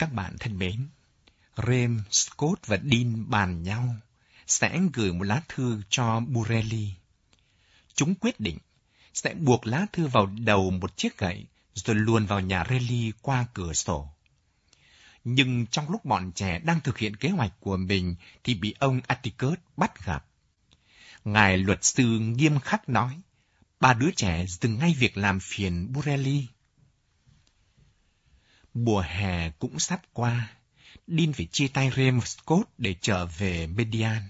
Các bạn thân mến, Rem, Scott và Dean bàn nhau sẽ gửi một lá thư cho Burelli. Chúng quyết định sẽ buộc lá thư vào đầu một chiếc gậy rồi luồn vào nhà Relly qua cửa sổ. Nhưng trong lúc bọn trẻ đang thực hiện kế hoạch của mình thì bị ông Atticus bắt gặp. Ngài luật sư nghiêm khắc nói, ba đứa trẻ dừng ngay việc làm phiền Burelli. Mùa hè cũng sắp qua, Dean phải chia tay Rem Scott để trở về Median.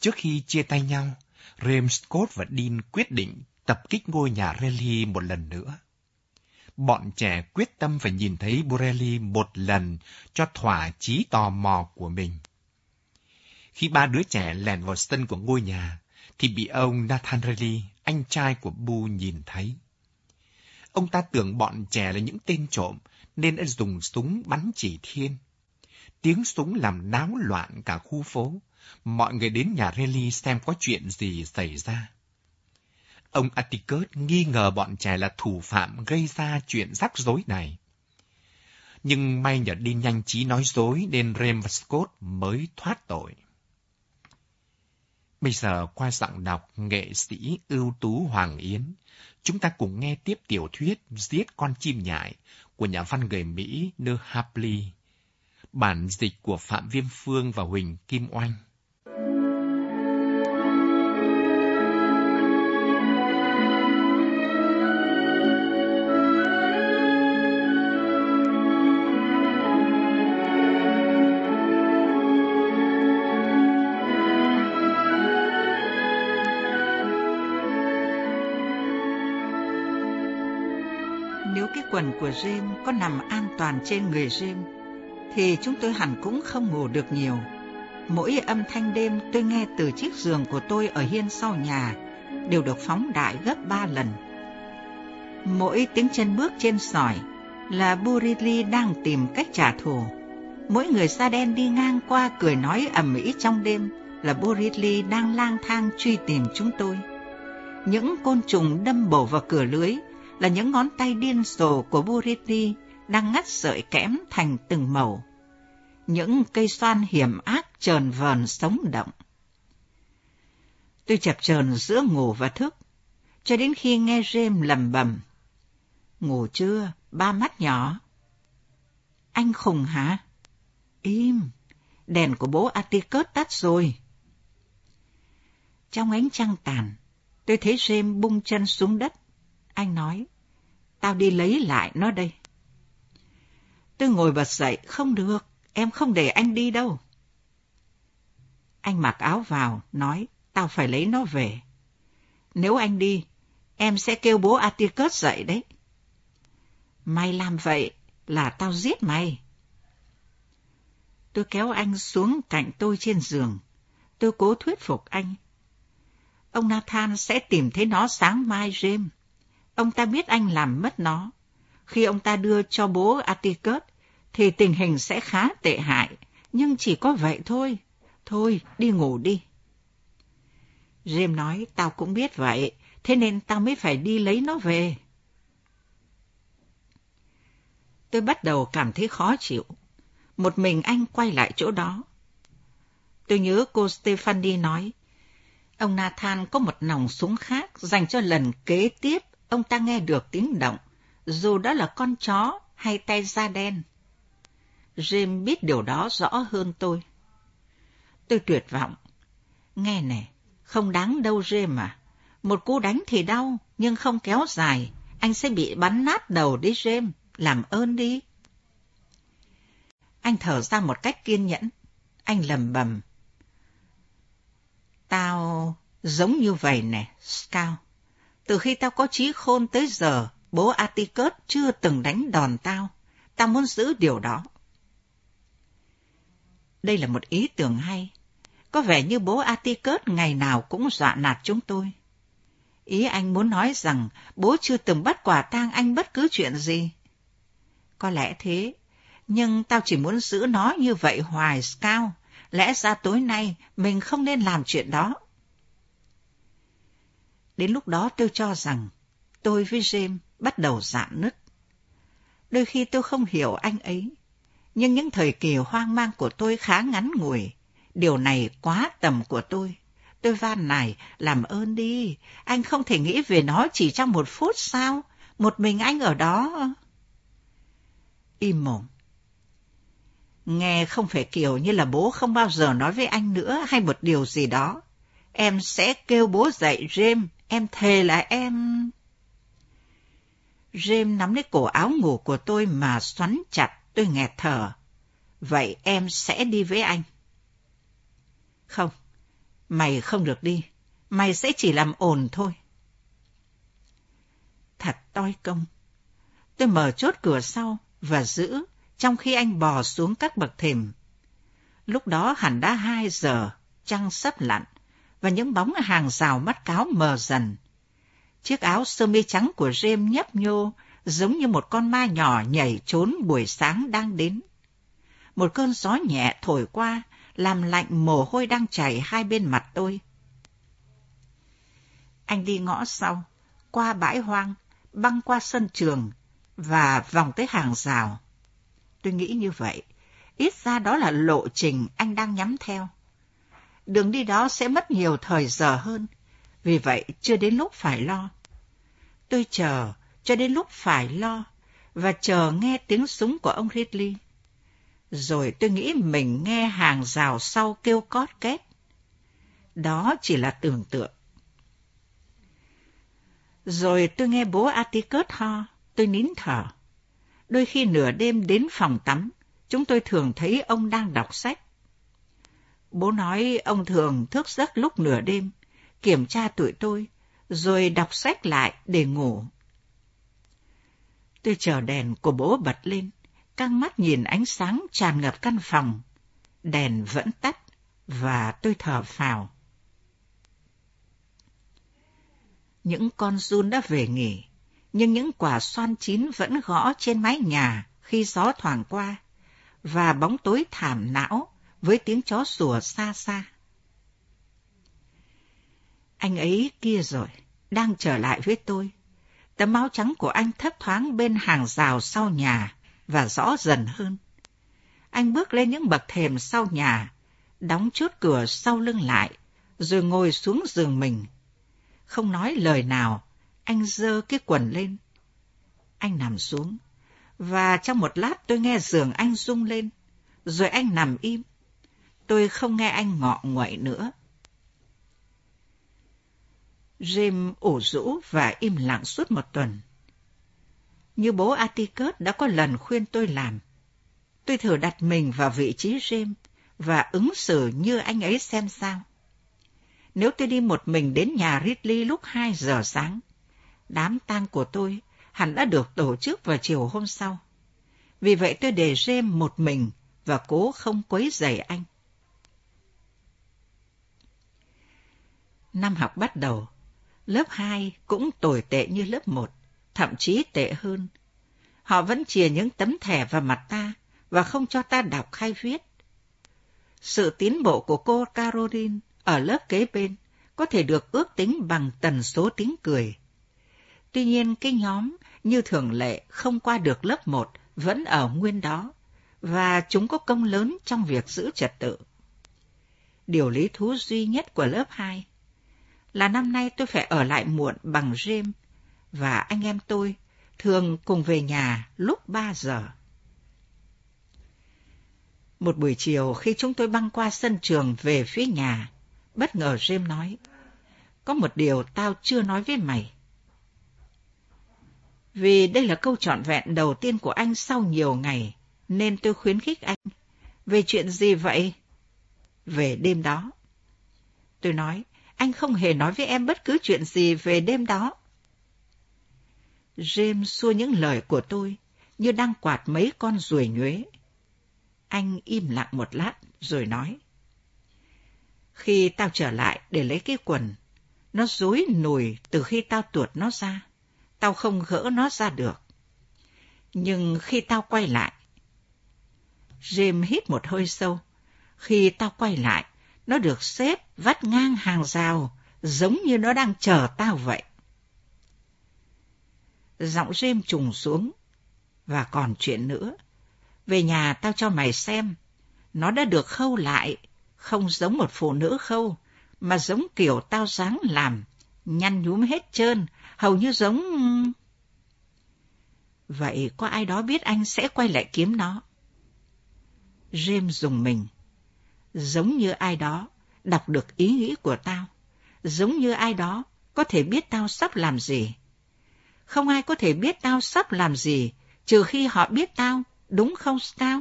Trước khi chia tay nhau, Rem Scott và Dean quyết định tập kích ngôi nhà Relly một lần nữa. Bọn trẻ quyết tâm phải nhìn thấy Borelli một lần cho thỏa chí tò mò của mình. Khi ba đứa trẻ lèn vào sân của ngôi nhà, thì bị ông Nathan Relly, anh trai của Bu nhìn thấy. Ông ta tưởng bọn trẻ là những tên trộm, nên đã dùng súng bắn chỉ thiên. Tiếng súng làm náo loạn cả khu phố. Mọi người đến nhà Relly xem có chuyện gì xảy ra. Ông Atticus nghi ngờ bọn trẻ là thủ phạm gây ra chuyện rắc rối này. Nhưng may nhờ đi nhanh trí nói dối nên Rem và Scott mới thoát tội. Bây giờ qua giọng đọc nghệ sĩ ưu tú Hoàng Yến, chúng ta cùng nghe tiếp tiểu thuyết Giết con chim nhại của nhà văn người Mỹ Nơ Hapley, bản dịch của Phạm Viêm Phương và Huỳnh Kim Oanh. Nếu cái quần của James có nằm an toàn trên người James, thì chúng tôi hẳn cũng không ngủ được nhiều. Mỗi âm thanh đêm tôi nghe từ chiếc giường của tôi ở hiên sau nhà đều được phóng đại gấp ba lần. Mỗi tiếng chân bước trên sỏi là Burili đang tìm cách trả thù. Mỗi người da đen đi ngang qua cười nói ầm ĩ trong đêm là Burili đang lang thang truy tìm chúng tôi. Những côn trùng đâm bổ vào cửa lưới là những ngón tay điên rồ của Buriti đang ngắt sợi kẽm thành từng màu. Những cây xoan hiểm ác trờn vờn sống động. Tôi chập chờn giữa ngủ và thức, cho đến khi nghe rêm lầm bầm. Ngủ chưa, ba mắt nhỏ? Anh khùng hả? Im, đèn của bố Atticus tắt rồi. Trong ánh trăng tàn, tôi thấy rêm bung chân xuống đất, anh nói, tao đi lấy lại nó đây. Tôi ngồi bật dậy, không được, em không để anh đi đâu. Anh mặc áo vào, nói, tao phải lấy nó về. Nếu anh đi, em sẽ kêu bố Atticus dậy đấy. Mày làm vậy là tao giết mày. Tôi kéo anh xuống cạnh tôi trên giường. Tôi cố thuyết phục anh. Ông Nathan sẽ tìm thấy nó sáng mai, James. Ông ta biết anh làm mất nó. Khi ông ta đưa cho bố Atticus, thì tình hình sẽ khá tệ hại, nhưng chỉ có vậy thôi. Thôi, đi ngủ đi. James nói, tao cũng biết vậy, thế nên tao mới phải đi lấy nó về. Tôi bắt đầu cảm thấy khó chịu. Một mình anh quay lại chỗ đó. Tôi nhớ cô Stephanie nói, ông Nathan có một nòng súng khác dành cho lần kế tiếp ông ta nghe được tiếng động, dù đó là con chó hay tay da đen. Jim biết điều đó rõ hơn tôi. Tôi tuyệt vọng. Nghe nè, không đáng đâu Jim à. Một cú đánh thì đau, nhưng không kéo dài. Anh sẽ bị bắn nát đầu đi Jim. Làm ơn đi. Anh thở ra một cách kiên nhẫn. Anh lầm bầm. Tao giống như vậy nè, Scout. Từ khi tao có trí khôn tới giờ, bố Atticus chưa từng đánh đòn tao. Tao muốn giữ điều đó. Đây là một ý tưởng hay. Có vẻ như bố Atticus ngày nào cũng dọa nạt chúng tôi. Ý anh muốn nói rằng bố chưa từng bắt quả tang anh bất cứ chuyện gì. Có lẽ thế, nhưng tao chỉ muốn giữ nó như vậy hoài, Scout. Lẽ ra tối nay mình không nên làm chuyện đó. Đến lúc đó tôi cho rằng tôi với James bắt đầu dạn nứt. Đôi khi tôi không hiểu anh ấy. Nhưng những thời kỳ hoang mang của tôi khá ngắn ngủi. Điều này quá tầm của tôi. Tôi van này, làm ơn đi. Anh không thể nghĩ về nó chỉ trong một phút sao? Một mình anh ở đó. Im mồm. Nghe không phải kiểu như là bố không bao giờ nói với anh nữa hay một điều gì đó. Em sẽ kêu bố dậy, James. Em thề là em... James nắm lấy cổ áo ngủ của tôi mà xoắn chặt, tôi nghẹt thở. Vậy em sẽ đi với anh. Không, mày không được đi. Mày sẽ chỉ làm ồn thôi. Thật toi công. Tôi mở chốt cửa sau và giữ trong khi anh bò xuống các bậc thềm. Lúc đó hẳn đã hai giờ, trăng sắp lặn, và những bóng hàng rào mắt cáo mờ dần. Chiếc áo sơ mi trắng của James nhấp nhô, giống như một con ma nhỏ nhảy trốn buổi sáng đang đến. Một cơn gió nhẹ thổi qua, làm lạnh mồ hôi đang chảy hai bên mặt tôi. Anh đi ngõ sau, qua bãi hoang, băng qua sân trường và vòng tới hàng rào. Tôi nghĩ như vậy, ít ra đó là lộ trình anh đang nhắm theo. Đường đi đó sẽ mất nhiều thời giờ hơn, vì vậy chưa đến lúc phải lo. Tôi chờ cho đến lúc phải lo và chờ nghe tiếng súng của ông Ridley. Rồi tôi nghĩ mình nghe hàng rào sau kêu cót két. Đó chỉ là tưởng tượng. Rồi tôi nghe bố Atticus ho, tôi nín thở. Đôi khi nửa đêm đến phòng tắm, chúng tôi thường thấy ông đang đọc sách. Bố nói ông thường thức giấc lúc nửa đêm, kiểm tra tụi tôi, rồi đọc sách lại để ngủ. Tôi chờ đèn của bố bật lên, căng mắt nhìn ánh sáng tràn ngập căn phòng. Đèn vẫn tắt, và tôi thở phào. Những con run đã về nghỉ, nhưng những quả xoan chín vẫn gõ trên mái nhà khi gió thoảng qua, và bóng tối thảm não với tiếng chó sủa xa xa. Anh ấy kia rồi, đang trở lại với tôi. Tấm áo trắng của anh thấp thoáng bên hàng rào sau nhà và rõ dần hơn. Anh bước lên những bậc thềm sau nhà, đóng chốt cửa sau lưng lại, rồi ngồi xuống giường mình. Không nói lời nào, anh dơ cái quần lên. Anh nằm xuống, và trong một lát tôi nghe giường anh rung lên, rồi anh nằm im. Tôi không nghe anh ngọ nguậy nữa. Jim ủ rũ và im lặng suốt một tuần. Như bố Atticus đã có lần khuyên tôi làm. Tôi thử đặt mình vào vị trí Jim và ứng xử như anh ấy xem sao. Nếu tôi đi một mình đến nhà Ridley lúc 2 giờ sáng, đám tang của tôi hẳn đã được tổ chức vào chiều hôm sau. Vì vậy tôi để James một mình và cố không quấy rầy anh. Năm học bắt đầu, lớp 2 cũng tồi tệ như lớp 1, thậm chí tệ hơn. Họ vẫn chìa những tấm thẻ vào mặt ta và không cho ta đọc hay viết. Sự tiến bộ của cô Caroline ở lớp kế bên có thể được ước tính bằng tần số tiếng cười. Tuy nhiên cái nhóm như thường lệ không qua được lớp 1 vẫn ở nguyên đó, và chúng có công lớn trong việc giữ trật tự. Điều lý thú duy nhất của lớp 2 là năm nay tôi phải ở lại muộn bằng James, và anh em tôi thường cùng về nhà lúc 3 giờ. Một buổi chiều khi chúng tôi băng qua sân trường về phía nhà, bất ngờ James nói, có một điều tao chưa nói với mày. Vì đây là câu trọn vẹn đầu tiên của anh sau nhiều ngày, nên tôi khuyến khích anh. Về chuyện gì vậy? Về đêm đó. Tôi nói, anh không hề nói với em bất cứ chuyện gì về đêm đó. James xua những lời của tôi, như đang quạt mấy con ruồi nhuế. Anh im lặng một lát, rồi nói. Khi tao trở lại để lấy cái quần, nó rối nùi từ khi tao tuột nó ra. Tao không gỡ nó ra được. Nhưng khi tao quay lại, James hít một hơi sâu. Khi tao quay lại, nó được xếp vắt ngang hàng rào, giống như nó đang chờ tao vậy. Giọng Jim trùng xuống. Và còn chuyện nữa. Về nhà tao cho mày xem. Nó đã được khâu lại, không giống một phụ nữ khâu, mà giống kiểu tao dáng làm, nhăn nhúm hết trơn, hầu như giống... Vậy có ai đó biết anh sẽ quay lại kiếm nó? James dùng mình. Giống như ai đó đọc được ý nghĩ của tao. Giống như ai đó có thể biết tao sắp làm gì. Không ai có thể biết tao sắp làm gì, trừ khi họ biết tao, đúng không tao?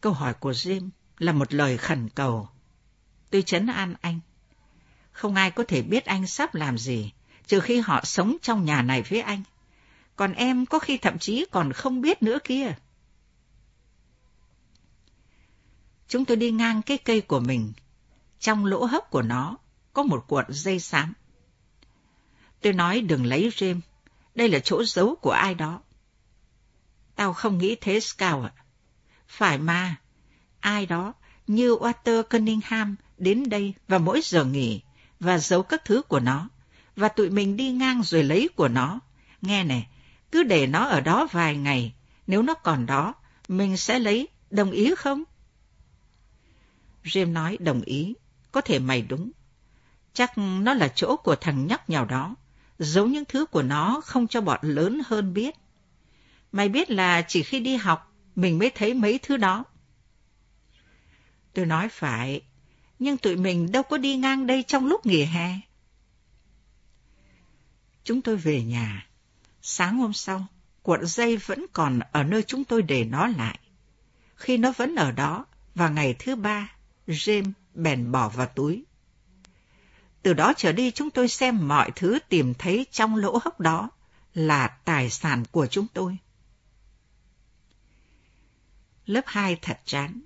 Câu hỏi của Jim là một lời khẩn cầu. Tôi chấn an anh. Không ai có thể biết anh sắp làm gì, trừ khi họ sống trong nhà này với anh. Còn em có khi thậm chí còn không biết nữa kia. Chúng tôi đi ngang cái cây của mình. Trong lỗ hốc của nó có một cuộn dây xám. Tôi nói đừng lấy rêm, đây là chỗ giấu của ai đó. Tao không nghĩ thế Scout ạ. Phải mà, ai đó như Walter Cunningham đến đây vào mỗi giờ nghỉ và giấu các thứ của nó, và tụi mình đi ngang rồi lấy của nó. Nghe này, cứ để nó ở đó vài ngày, nếu nó còn đó, mình sẽ lấy, đồng ý không? Jim nói đồng ý, có thể mày đúng. Chắc nó là chỗ của thằng nhóc nhào đó, giấu những thứ của nó không cho bọn lớn hơn biết. Mày biết là chỉ khi đi học, mình mới thấy mấy thứ đó. Tôi nói phải, nhưng tụi mình đâu có đi ngang đây trong lúc nghỉ hè. Chúng tôi về nhà. Sáng hôm sau, cuộn dây vẫn còn ở nơi chúng tôi để nó lại. Khi nó vẫn ở đó, vào ngày thứ ba, James bèn bỏ vào túi. Từ đó trở đi chúng tôi xem mọi thứ tìm thấy trong lỗ hốc đó là tài sản của chúng tôi. Lớp 2 thật chán.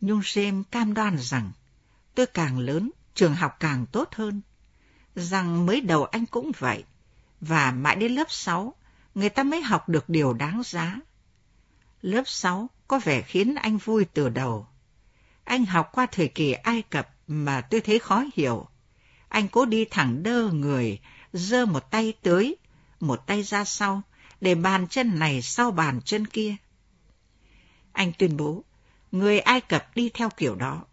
Nhưng James cam đoan rằng tôi càng lớn, trường học càng tốt hơn. Rằng mới đầu anh cũng vậy. Và mãi đến lớp 6, người ta mới học được điều đáng giá. Lớp 6 có vẻ khiến anh vui từ đầu. Anh học qua thời kỳ Ai Cập mà tôi thấy khó hiểu. Anh cố đi thẳng đơ người, giơ một tay tới, một tay ra sau, để bàn chân này sau bàn chân kia. Anh tuyên bố, người Ai Cập đi theo kiểu đó.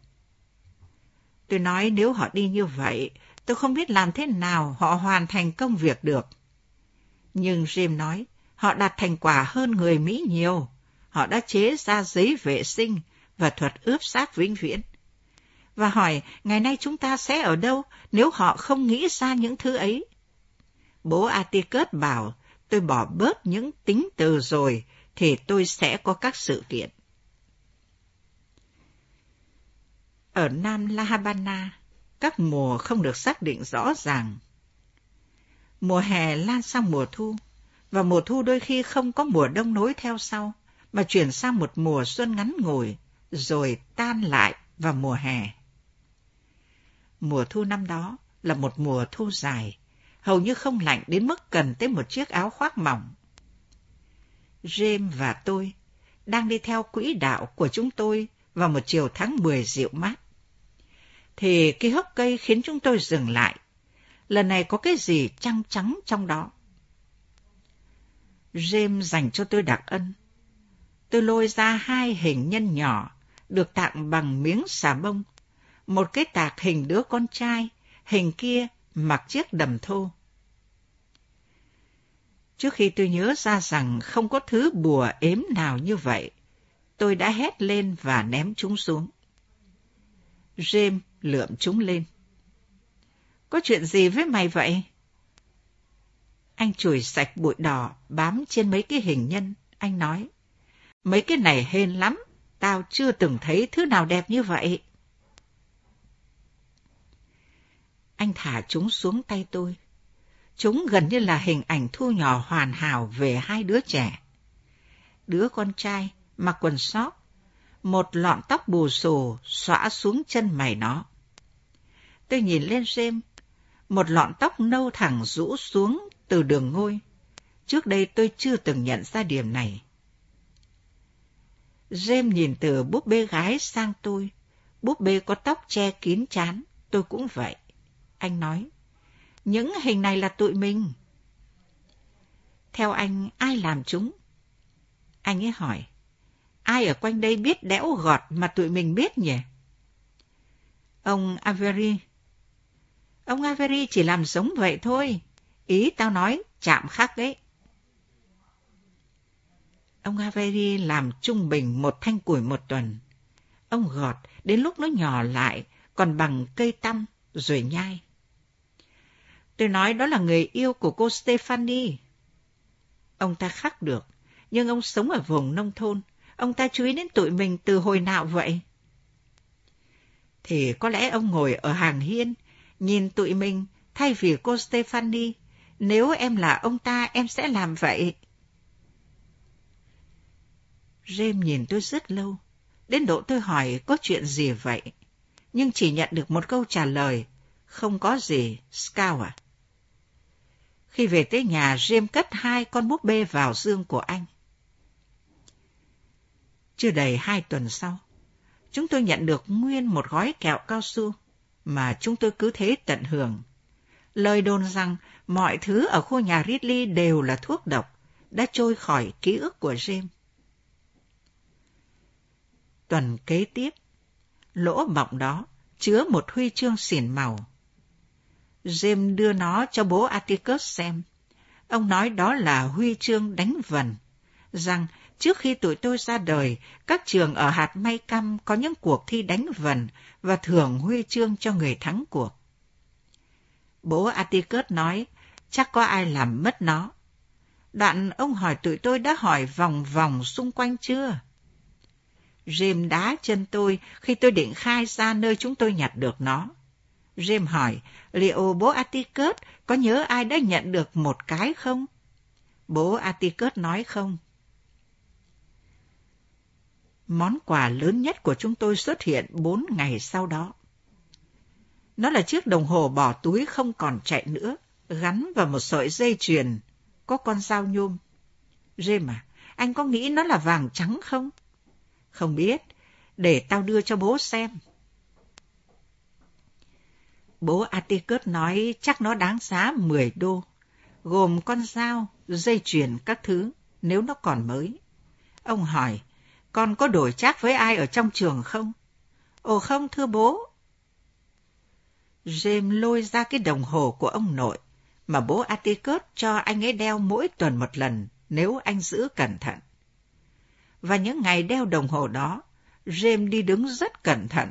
Tôi nói nếu họ đi như vậy, tôi không biết làm thế nào họ hoàn thành công việc được. Nhưng Jim nói, họ đạt thành quả hơn người Mỹ nhiều. Họ đã chế ra giấy vệ sinh và thuật ướp xác vĩnh viễn. Và hỏi, ngày nay chúng ta sẽ ở đâu nếu họ không nghĩ ra những thứ ấy? Bố Atticus bảo, tôi bỏ bớt những tính từ rồi, thì tôi sẽ có các sự kiện. Ở Nam La Habana, các mùa không được xác định rõ ràng. Mùa hè lan sang mùa thu, và mùa thu đôi khi không có mùa đông nối theo sau, mà chuyển sang một mùa xuân ngắn ngủi, rồi tan lại vào mùa hè. Mùa thu năm đó là một mùa thu dài, hầu như không lạnh đến mức cần tới một chiếc áo khoác mỏng. James và tôi đang đi theo quỹ đạo của chúng tôi vào một chiều tháng 10 dịu mát. Thì cái hốc cây khiến chúng tôi dừng lại. Lần này có cái gì trăng trắng trong đó. James dành cho tôi đặc ân. Tôi lôi ra hai hình nhân nhỏ, được tặng bằng miếng xà bông. Một cái tạc hình đứa con trai, hình kia mặc chiếc đầm thô. Trước khi tôi nhớ ra rằng không có thứ bùa ếm nào như vậy, tôi đã hét lên và ném chúng xuống. James lượm chúng lên. Có chuyện gì với mày vậy? Anh chùi sạch bụi đỏ bám trên mấy cái hình nhân, anh nói. Mấy cái này hên lắm, tao chưa từng thấy thứ nào đẹp như vậy. Anh thả chúng xuống tay tôi. Chúng gần như là hình ảnh thu nhỏ hoàn hảo về hai đứa trẻ. Đứa con trai mặc quần sóc, một lọn tóc bù xù xõa xuống chân mày nó. Tôi nhìn lên xem, một lọn tóc nâu thẳng rũ xuống từ đường ngôi. Trước đây tôi chưa từng nhận ra điểm này. James nhìn từ búp bê gái sang tôi. Búp bê có tóc che kín chán, tôi cũng vậy. Anh nói, những hình này là tụi mình. Theo anh, ai làm chúng? Anh ấy hỏi, ai ở quanh đây biết đẽo gọt mà tụi mình biết nhỉ? Ông Avery. Ông Avery chỉ làm giống vậy thôi. Ý tao nói chạm khắc đấy. Ông Avery làm trung bình một thanh củi một tuần. Ông gọt đến lúc nó nhỏ lại, còn bằng cây tăm, rồi nhai. Tôi nói đó là người yêu của cô Stephanie. Ông ta khắc được, nhưng ông sống ở vùng nông thôn. Ông ta chú ý đến tụi mình từ hồi nào vậy? Thì có lẽ ông ngồi ở hàng hiên, nhìn tụi mình thay vì cô Stephanie. Nếu em là ông ta, em sẽ làm vậy. Rêm nhìn tôi rất lâu, đến độ tôi hỏi có chuyện gì vậy, nhưng chỉ nhận được một câu trả lời, không có gì, Scout à. Khi về tới nhà, Rêm cất hai con búp bê vào dương của anh. Chưa đầy hai tuần sau, chúng tôi nhận được nguyên một gói kẹo cao su mà chúng tôi cứ thế tận hưởng. Lời đồn rằng mọi thứ ở khu nhà Ridley đều là thuốc độc, đã trôi khỏi ký ức của James. Tuần kế tiếp, lỗ bọng đó chứa một huy chương xỉn màu. James đưa nó cho bố Atticus xem. Ông nói đó là huy chương đánh vần, rằng trước khi tụi tôi ra đời, các trường ở hạt may căm có những cuộc thi đánh vần và thưởng huy chương cho người thắng cuộc. Bố Atticus nói, chắc có ai làm mất nó. Đoạn ông hỏi tụi tôi đã hỏi vòng vòng xung quanh chưa? James đá chân tôi khi tôi định khai ra nơi chúng tôi nhặt được nó. James hỏi, liệu bố Atticus có nhớ ai đã nhận được một cái không? Bố Atticus nói không. Món quà lớn nhất của chúng tôi xuất hiện bốn ngày sau đó. Nó là chiếc đồng hồ bỏ túi không còn chạy nữa, gắn vào một sợi dây chuyền, có con dao nhôm. James à, anh có nghĩ nó là vàng trắng không? Không biết, để tao đưa cho bố xem. Bố Atticus nói chắc nó đáng giá 10 đô, gồm con dao, dây chuyền các thứ, nếu nó còn mới. Ông hỏi, con có đổi chác với ai ở trong trường không? Ồ không, thưa bố. James lôi ra cái đồng hồ của ông nội, mà bố Atticus cho anh ấy đeo mỗi tuần một lần, nếu anh giữ cẩn thận và những ngày đeo đồng hồ đó, James đi đứng rất cẩn thận.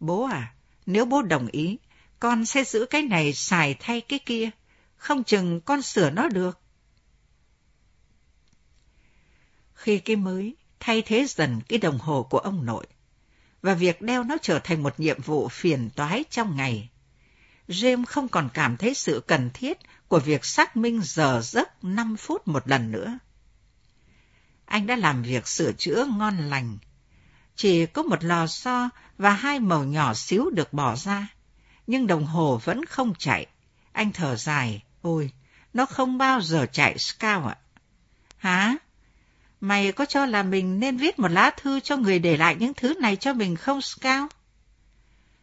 Bố à, nếu bố đồng ý, con sẽ giữ cái này xài thay cái kia, không chừng con sửa nó được. Khi cái mới thay thế dần cái đồng hồ của ông nội, và việc đeo nó trở thành một nhiệm vụ phiền toái trong ngày, James không còn cảm thấy sự cần thiết của việc xác minh giờ giấc 5 phút một lần nữa anh đã làm việc sửa chữa ngon lành. Chỉ có một lò xo và hai màu nhỏ xíu được bỏ ra, nhưng đồng hồ vẫn không chạy. Anh thở dài, ôi, nó không bao giờ chạy Scout ạ. Hả? Mày có cho là mình nên viết một lá thư cho người để lại những thứ này cho mình không Scout?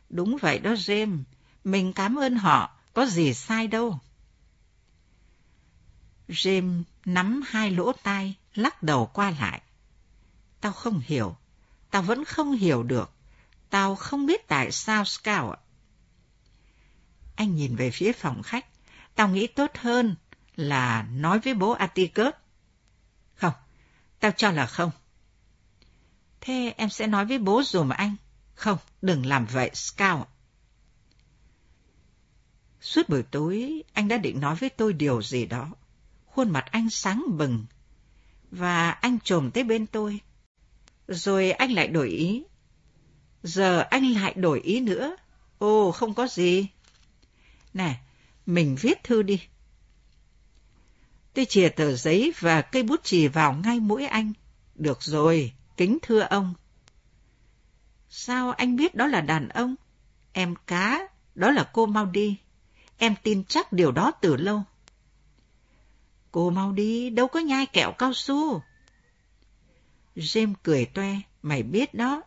Đúng vậy đó James, mình cảm ơn họ, có gì sai đâu. James nắm hai lỗ tai, lắc đầu qua lại. Tao không hiểu, tao vẫn không hiểu được, tao không biết tại sao Scout ạ. Anh nhìn về phía phòng khách, tao nghĩ tốt hơn là nói với bố Atticus. Không, tao cho là không. Thế em sẽ nói với bố dùm anh. Không, đừng làm vậy, Scout. Suốt buổi tối, anh đã định nói với tôi điều gì đó. Khuôn mặt anh sáng bừng, và anh trồm tới bên tôi. Rồi anh lại đổi ý. Giờ anh lại đổi ý nữa. Ồ, không có gì. Nè, mình viết thư đi. Tôi chìa tờ giấy và cây bút chì vào ngay mũi anh. Được rồi, kính thưa ông. Sao anh biết đó là đàn ông? Em cá, đó là cô mau đi. Em tin chắc điều đó từ lâu. Cô mau đi, đâu có nhai kẹo cao su. James cười toe, mày biết đó.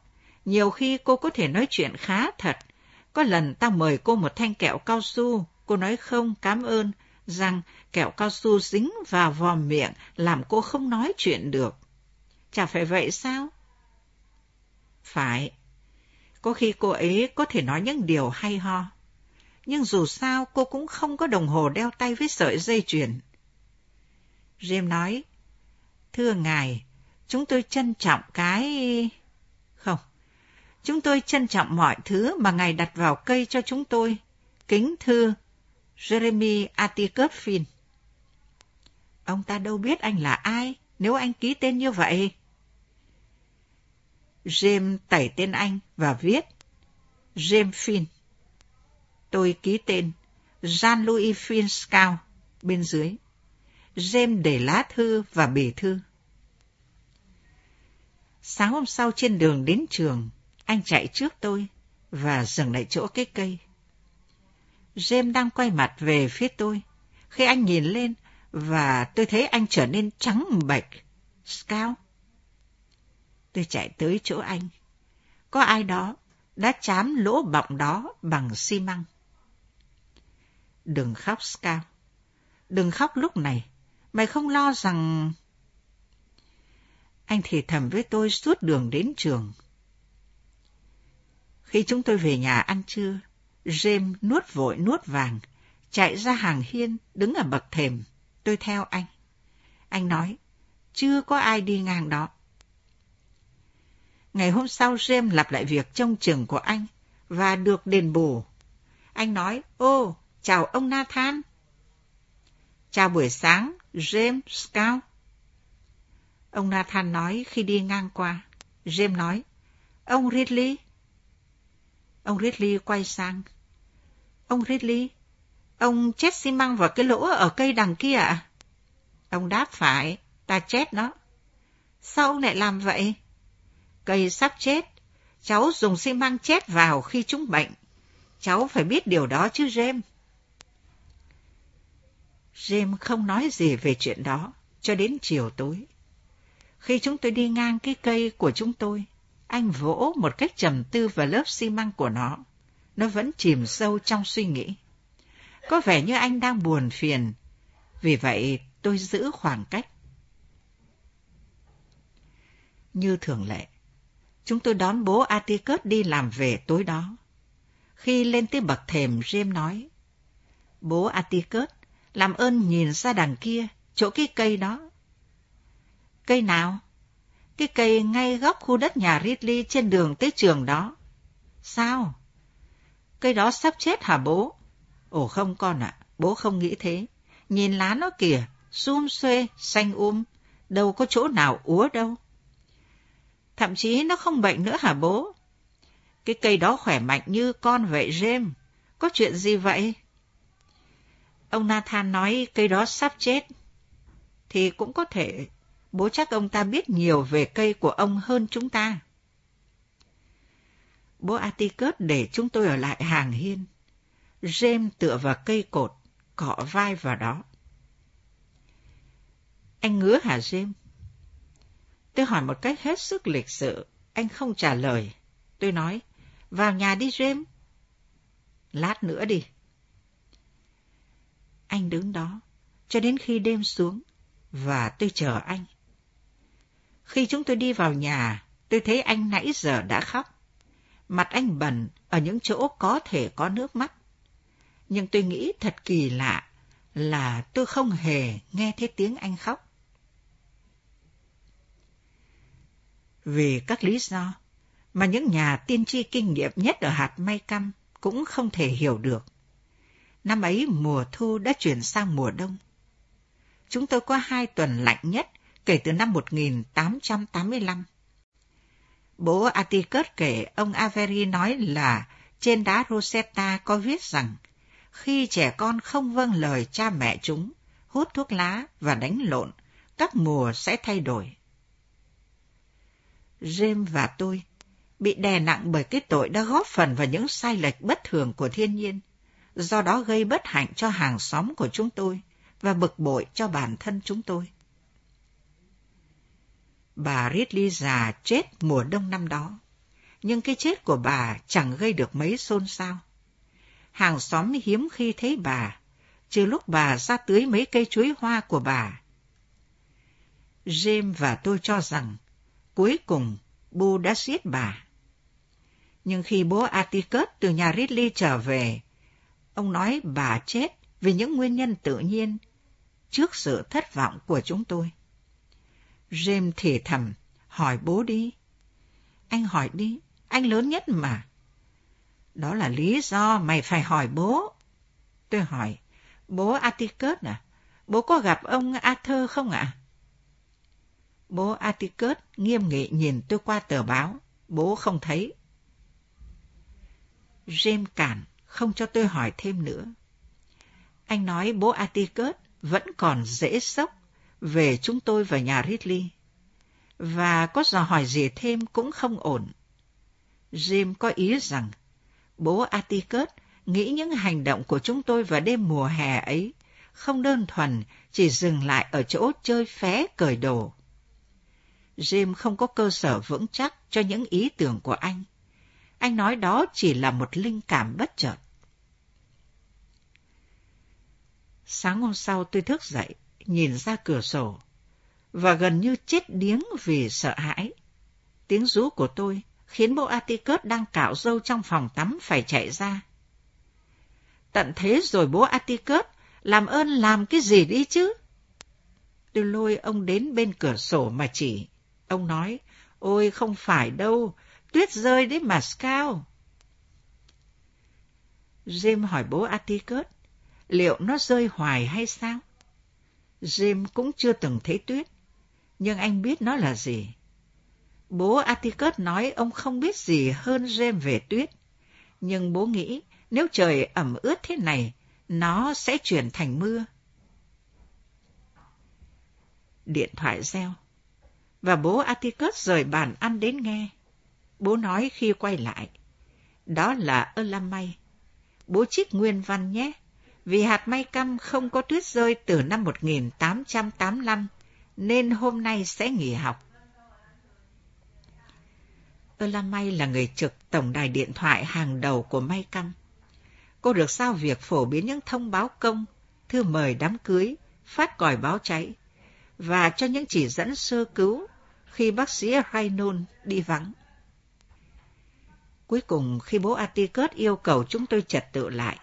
Nhiều khi cô có thể nói chuyện khá thật. Có lần tao mời cô một thanh kẹo cao su, cô nói không, cảm ơn, rằng kẹo cao su dính vào vòm miệng làm cô không nói chuyện được. Chả phải vậy sao? Phải. Có khi cô ấy có thể nói những điều hay ho. Nhưng dù sao cô cũng không có đồng hồ đeo tay với sợi dây chuyền. James nói, Thưa ngài, chúng tôi trân trọng cái... Không, chúng tôi trân trọng mọi thứ mà ngài đặt vào cây cho chúng tôi. Kính thưa Jeremy Atticus Finn. Ông ta đâu biết anh là ai nếu anh ký tên như vậy. James tẩy tên anh và viết James Finn. Tôi ký tên Jean-Louis Finn Scout bên dưới. James để lá thư và bì thư. Sáng hôm sau trên đường đến trường, anh chạy trước tôi và dừng lại chỗ cái cây. James đang quay mặt về phía tôi. Khi anh nhìn lên và tôi thấy anh trở nên trắng bệch. Scout. Tôi chạy tới chỗ anh. Có ai đó đã chám lỗ bọng đó bằng xi măng. Đừng khóc, Scout. Đừng khóc lúc này. Mày không lo rằng... Anh thì thầm với tôi suốt đường đến trường. Khi chúng tôi về nhà ăn trưa, James nuốt vội nuốt vàng, chạy ra hàng hiên, đứng ở bậc thềm. Tôi theo anh. Anh nói, chưa có ai đi ngang đó. Ngày hôm sau James lặp lại việc trong trường của anh và được đền bù. Anh nói, ô, chào ông Nathan. Chào buổi sáng, James Scout. Ông Nathan nói khi đi ngang qua. James nói, ông Ridley. Ông Ridley quay sang. Ông Ridley, ông chết xi măng vào cái lỗ ở cây đằng kia ạ? À? Ông đáp phải, ta chết nó. Sao ông lại làm vậy? Cây sắp chết, cháu dùng xi măng chết vào khi chúng bệnh. Cháu phải biết điều đó chứ James. Jim không nói gì về chuyện đó cho đến chiều tối. Khi chúng tôi đi ngang cái cây của chúng tôi, anh vỗ một cách trầm tư vào lớp xi măng của nó. Nó vẫn chìm sâu trong suy nghĩ. Có vẻ như anh đang buồn phiền. Vì vậy tôi giữ khoảng cách. Như thường lệ, chúng tôi đón bố Atticus đi làm về tối đó. Khi lên tới bậc thềm, Jim nói, Bố Atticus, làm ơn nhìn ra đằng kia, chỗ cái cây đó. Cây nào? Cái cây ngay góc khu đất nhà Ridley trên đường tới trường đó. Sao? Cây đó sắp chết hả bố? Ồ không con ạ, bố không nghĩ thế. Nhìn lá nó kìa, xum xuê, xanh um, đâu có chỗ nào úa đâu. Thậm chí nó không bệnh nữa hả bố? Cái cây đó khỏe mạnh như con vậy James. Có chuyện gì vậy? Ông Nathan nói cây đó sắp chết. Thì cũng có thể, bố chắc ông ta biết nhiều về cây của ông hơn chúng ta. Bố Atticus để chúng tôi ở lại hàng hiên. James tựa vào cây cột, cọ vai vào đó. Anh ngứa hả James? Tôi hỏi một cách hết sức lịch sự. Anh không trả lời. Tôi nói, vào nhà đi James. Lát nữa đi. Anh đứng đó, cho đến khi đêm xuống, và tôi chờ anh. Khi chúng tôi đi vào nhà, tôi thấy anh nãy giờ đã khóc. Mặt anh bẩn ở những chỗ có thể có nước mắt. Nhưng tôi nghĩ thật kỳ lạ là tôi không hề nghe thấy tiếng anh khóc. Vì các lý do mà những nhà tiên tri kinh nghiệm nhất ở hạt may căm cũng không thể hiểu được. Năm ấy mùa thu đã chuyển sang mùa đông. Chúng tôi có hai tuần lạnh nhất kể từ năm 1885. Bố Atticus kể ông Avery nói là trên đá Rosetta có viết rằng khi trẻ con không vâng lời cha mẹ chúng, hút thuốc lá và đánh lộn, các mùa sẽ thay đổi. James và tôi bị đè nặng bởi cái tội đã góp phần vào những sai lệch bất thường của thiên nhiên, do đó gây bất hạnh cho hàng xóm của chúng tôi và bực bội cho bản thân chúng tôi. Bà Ridley già chết mùa đông năm đó, nhưng cái chết của bà chẳng gây được mấy xôn xao. Hàng xóm hiếm khi thấy bà, trừ lúc bà ra tưới mấy cây chuối hoa của bà. James và tôi cho rằng Cuối cùng, Bu đã giết bà. Nhưng khi bố Atticus từ nhà Ridley trở về, ông nói bà chết vì những nguyên nhân tự nhiên trước sự thất vọng của chúng tôi. James thì thầm, hỏi bố đi. Anh hỏi đi, anh lớn nhất mà. Đó là lý do mày phải hỏi bố. Tôi hỏi, bố Atticus à? Bố có gặp ông Arthur không ạ? Bố Atticus nghiêm nghị nhìn tôi qua tờ báo. Bố không thấy. James cản, không cho tôi hỏi thêm nữa. Anh nói bố Atticus vẫn còn dễ sốc về chúng tôi và nhà Ridley. Và có dò hỏi gì thêm cũng không ổn. Jim có ý rằng bố Atticus nghĩ những hành động của chúng tôi vào đêm mùa hè ấy không đơn thuần chỉ dừng lại ở chỗ chơi phé cởi đồ. Jim không có cơ sở vững chắc cho những ý tưởng của anh. Anh nói đó chỉ là một linh cảm bất chợt. Sáng hôm sau tôi thức dậy, nhìn ra cửa sổ, và gần như chết điếng vì sợ hãi. Tiếng rú của tôi khiến bố Atticus đang cạo râu trong phòng tắm phải chạy ra. Tận thế rồi bố Atticus, làm ơn làm cái gì đi chứ? Tôi lôi ông đến bên cửa sổ mà chỉ. Ông nói, ôi không phải đâu, tuyết rơi đấy mà Scout. Jim hỏi bố Atticus, liệu nó rơi hoài hay sao? Jim cũng chưa từng thấy tuyết, nhưng anh biết nó là gì. Bố Atticus nói ông không biết gì hơn Jim về tuyết, nhưng bố nghĩ nếu trời ẩm ướt thế này, nó sẽ chuyển thành mưa. Điện thoại reo, và bố Atticus rời bàn ăn đến nghe. Bố nói khi quay lại, đó là ơ lam may. Bố trích nguyên văn nhé, vì hạt may căm không có tuyết rơi từ năm 1885, nên hôm nay sẽ nghỉ học. Ơ La may là người trực tổng đài điện thoại hàng đầu của may căm. Cô được giao việc phổ biến những thông báo công, thư mời đám cưới, phát còi báo cháy, và cho những chỉ dẫn sơ cứu khi bác sĩ Raynon đi vắng. Cuối cùng, khi bố Atticus yêu cầu chúng tôi trật tự lại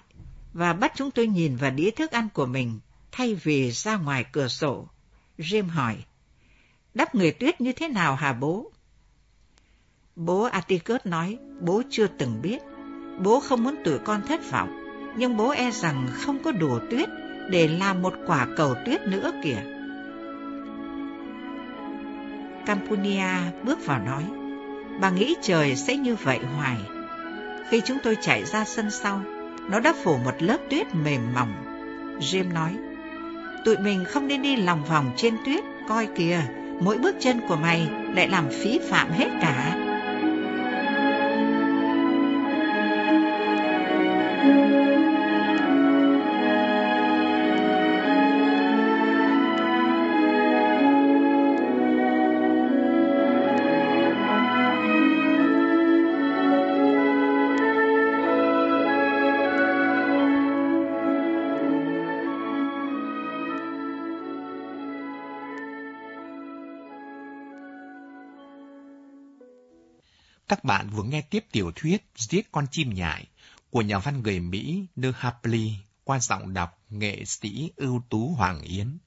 và bắt chúng tôi nhìn vào đĩa thức ăn của mình thay vì ra ngoài cửa sổ, Jim hỏi, đắp người tuyết như thế nào hả bố? Bố Atticus nói, bố chưa từng biết. Bố không muốn tụi con thất vọng, nhưng bố e rằng không có đủ tuyết để làm một quả cầu tuyết nữa kìa. Campunia bước vào nói, bà nghĩ trời sẽ như vậy hoài. Khi chúng tôi chạy ra sân sau, nó đã phủ một lớp tuyết mềm mỏng. Jim nói, tụi mình không nên đi lòng vòng trên tuyết, coi kìa, mỗi bước chân của mày lại làm phí phạm hết cả. Các bạn vừa nghe tiếp tiểu thuyết Giết con chim nhại của nhà văn người Mỹ Nơ Hapley qua giọng đọc nghệ sĩ ưu tú Hoàng Yến.